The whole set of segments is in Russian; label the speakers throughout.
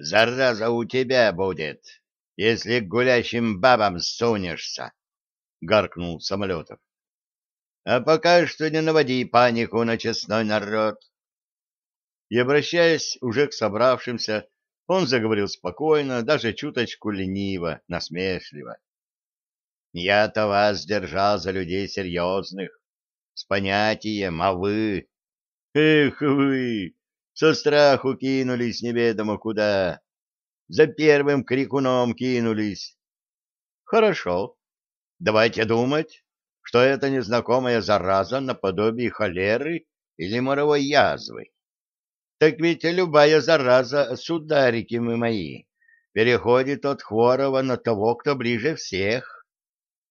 Speaker 1: Зараза у тебя будет, если к гулящим бабам сунешься, — гаркнул Самолетов. — А пока что не наводи панику на честной народ. И, обращаясь уже к собравшимся, он заговорил спокойно, даже чуточку лениво, насмешливо. — Я-то вас держал за людей серьезных, с понятием, а вы... Эх вы! Со страху кинулись неведомо куда. За первым крикуном кинулись. Хорошо. Давайте думать, что это незнакомая зараза наподобие холеры или моровой язвы. Так ведь любая зараза, сударики мы мои, переходит от хворого на того, кто ближе всех.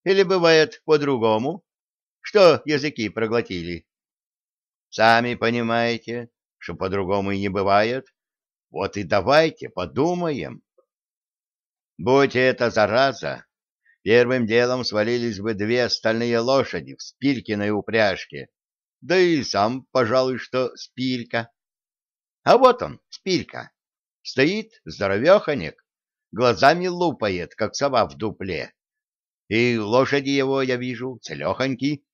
Speaker 1: Или бывает по-другому, что языки проглотили. Сами понимаете, что по-другому и не бывает. Вот и давайте подумаем. Будь это зараза, первым делом свалились бы две остальные лошади в Спирькиной упряжке, да и сам, пожалуй, что Спирька. А вот он, Спирька, стоит здоровеханек, глазами лупает, как сова в дупле. И лошади его, я вижу, целехоньки.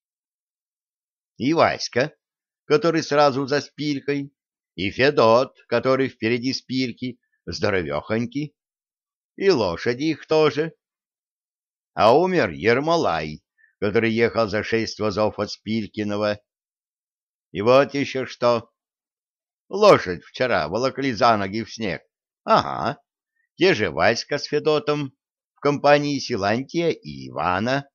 Speaker 1: И Васька, который сразу за Спирькой, и Федот, который впереди Спирки, здоровехонький, и лошади их тоже. А умер Ермолай, который ехал за шесть вазов от Спиркиного. И вот еще что. Лошадь вчера волокли за ноги в снег. Ага, те же Васька с Федотом в компании Силантия и Ивана.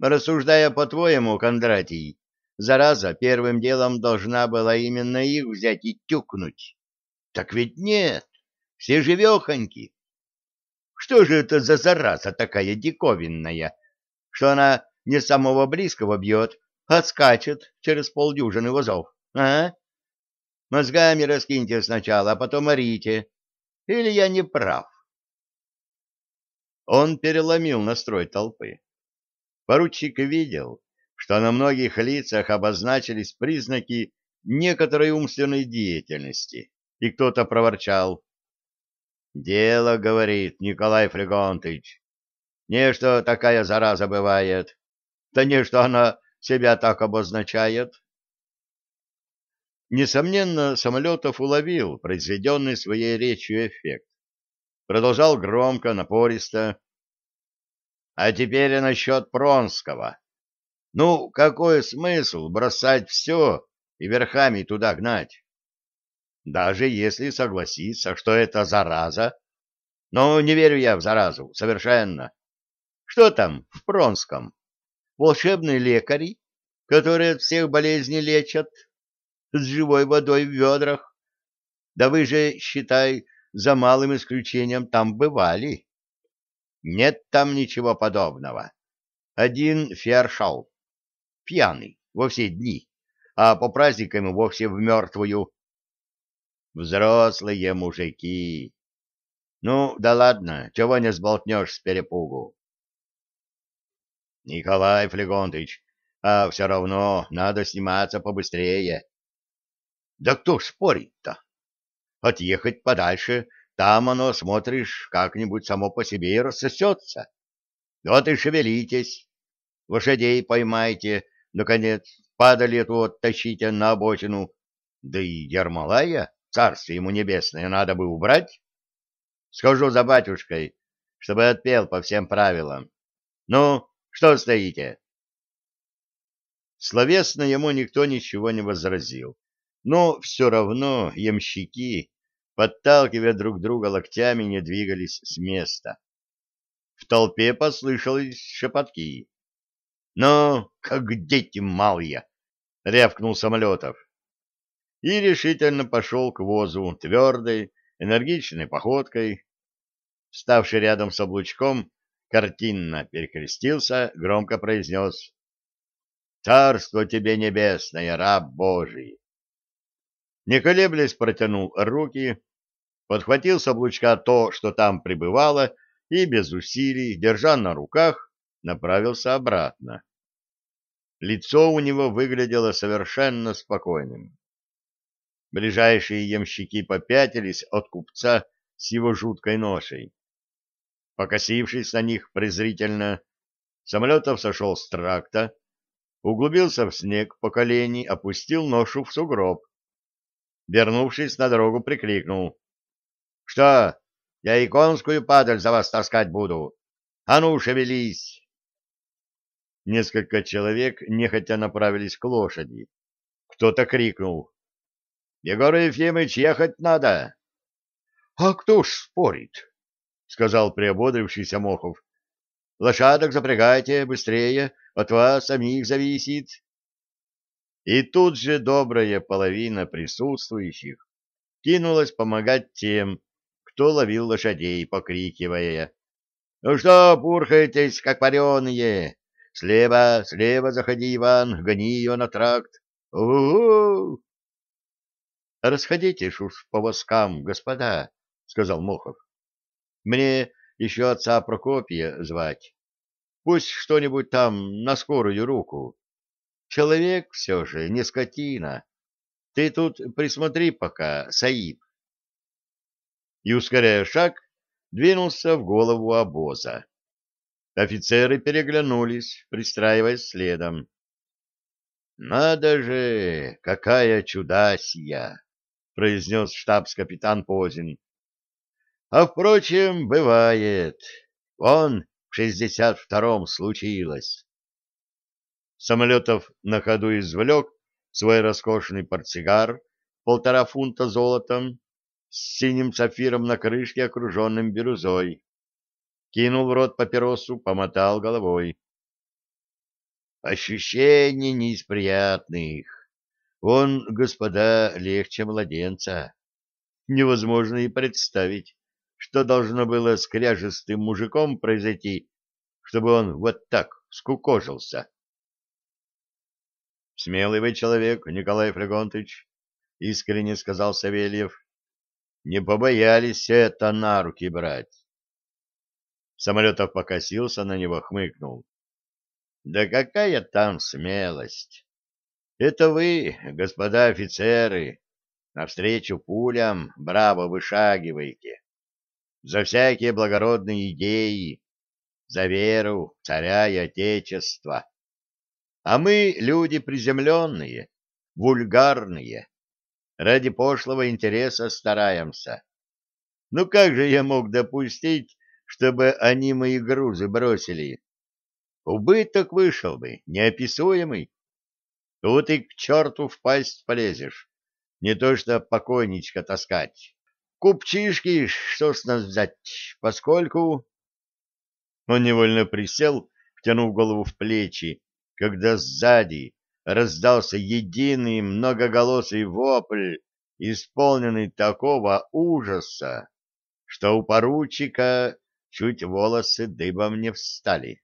Speaker 1: Рассуждая по-твоему, Кондратий, зараза первым делом должна была именно их взять и тюкнуть. Так ведь нет, все живехоньки. Что же это за зараза такая диковинная, что она не самого близкого бьет, а скачет через полдюжины вазов, а? Мозгами раскиньте сначала, а потом орите. Или я не прав? Он переломил настрой толпы. Поручик видел, что на многих лицах обозначились признаки некоторой умственной деятельности, и кто-то проворчал. «Дело, — говорит Николай Флегонтыч, — не что такая зараза бывает, да не что она себя так обозначает». Несомненно, Самолетов уловил произведенный своей речью эффект. Продолжал громко, напористо. «А теперь насчет Пронского. Ну, какой смысл бросать все и верхами туда гнать? Даже если согласиться, что это зараза. Но не верю я в заразу, совершенно. Что там в Пронском? Волшебные лекари, которые от всех болезней лечат? С живой водой в ведрах? Да вы же, считай, за малым исключением там бывали. Нет там ничего подобного. Один фершал пьяный во все дни, а по праздникам и вовсе в мертвую. Взрослые мужики. Ну, да ладно, чего не сболтнешь с перепугу. Николай Флегонтыч, а все равно надо сниматься побыстрее. Да кто ж спорит-то? Отъехать подальше, там оно, смотришь, как-нибудь само по себе и рассосется. Вот и шевелитесь, лошадей поймайте, Наконец, падали эту оттащите на обочину. Да и Ермолая, царство ему небесное, надо бы убрать. Схожу за батюшкой, чтобы отпел по всем правилам. Ну, что стоите? Словесно ему никто ничего не возразил, но все равно ямщики, подталкивая друг друга локтями, не двигались с места. В толпе послышались шепотки. «Ну, как дети малые!» — рявкнул Самолетов. И решительно пошел к возу твердой, энергичной походкой. Ставший рядом с облучком, картинно перекрестился, громко произнес «Царство тебе небесное, раб Божий!» Не колеблясь, протянул руки, подхватил с облучка то, что там пребывало, и без усилий, держа на руках, направился обратно. Лицо у него выглядело совершенно спокойным. Ближайшие ямщики попятились от купца с его жуткой ношей. Покосившись на них презрительно, Самолетов сошел с тракта, углубился в снег по колени, опустил ношу в сугроб. Вернувшись на дорогу, прикрикнул. — Что, я и конскую падаль за вас таскать буду? А ну, шевелись! Несколько человек нехотя направились к лошади. Кто-то крикнул. — Егор Ефимыч, ехать надо! — А кто ж спорит? — сказал приободрившийся Мохов. — Лошадок запрягайте быстрее, от вас самих зависит. И тут же добрая половина присутствующих кинулась помогать тем, кто ловил лошадей, покрикивая. — Ну что, пурхаетесь, как вареные? Слева, слева заходи, Иван, гони ее на тракт. У-у-у! — Расходитесь уж по воскам, господа, — сказал Мохов. — Мне еще отца Прокопия звать. Пусть что-нибудь там на скорую руку. Человек все же, не скотина. Ты тут присмотри пока, Саиб. И, ускоряя шаг, двинулся в голову обоза. Офицеры переглянулись, пристраиваясь следом. «Надо же, какая чудасья!» — произнес штабс-капитан Позин. «А, впрочем, бывает. Он в шестьдесят втором случилось». Самолетов на ходу извлек свой роскошный портсигар, полтора фунта золотом, с синим сапфиром на крышке, окруженным бирюзой. Кинул в рот папиросу, помотал головой. Ощущение не из приятных. Он, господа, легче младенца. Невозможно и представить, что должно было с кряжестым мужиком произойти, чтобы он вот так скукожился. Смелый вы человек, Николай Флегонтович, — искренне сказал Савельев. Не побоялись это на руки брать. Самолетов покосился на него, хмыкнул. Да какая там смелость! Это вы, господа офицеры, навстречу пулям браво вышагиваете. За всякие благородные идеи, за веру царя и отечества. А мы люди приземленные, вульгарные. Ради пошлого интереса стараемся. Ну как же я мог допустить, чтобы они мои грузы бросили? Убыток вышел бы, неописуемый. Тут и к черту в полезешь. Не то что покойничка таскать. Купчишки, что с нас взять, поскольку... Он невольно присел, втянув голову в плечи, когда сзади раздался единый многоголосый вопль, исполненный такого ужаса, что у поручика чуть волосы дыбом не встали.